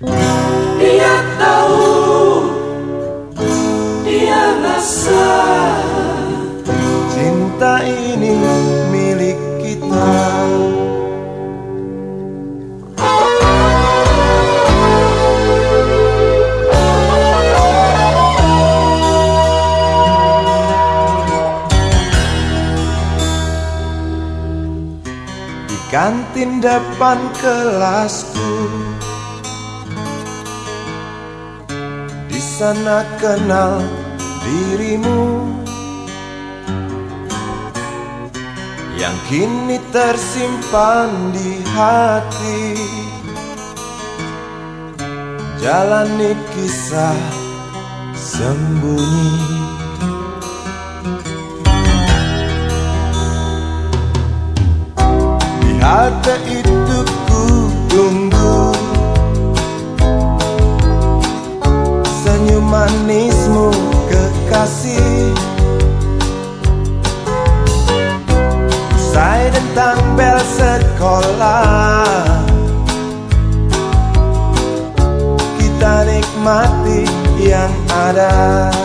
Dia tahu. Dia rasa. Cinta ini milik kita. Kantin depan kelasku sana kenal dirimu. Yang kini tersimpan di hati. Jalani kisah sembunyi. Di halte itu yang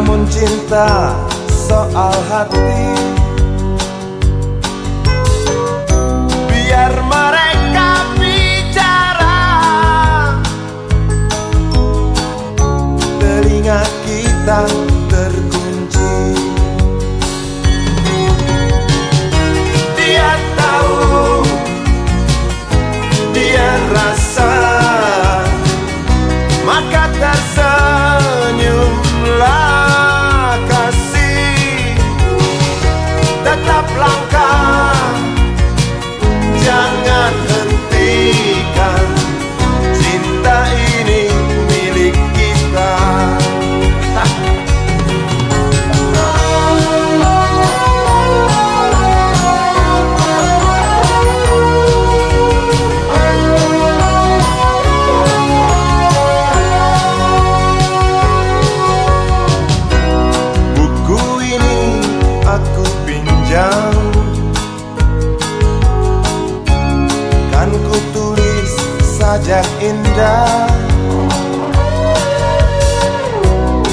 Namun cinta soal hati aku pinjam. Kan ku tulis sajak indah.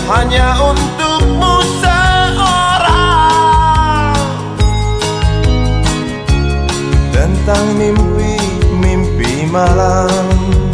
Hanya untukmu seorang. Tentang mimpi-mimpi malam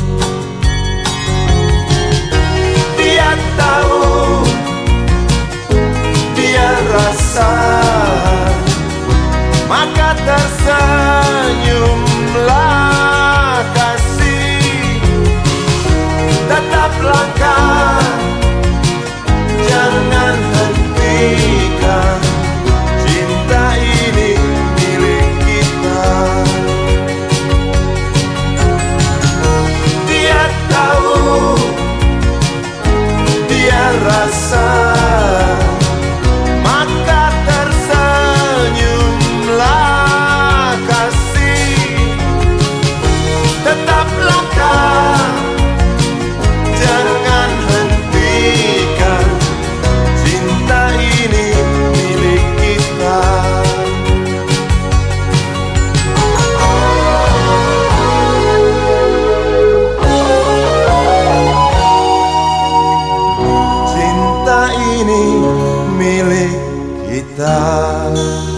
love.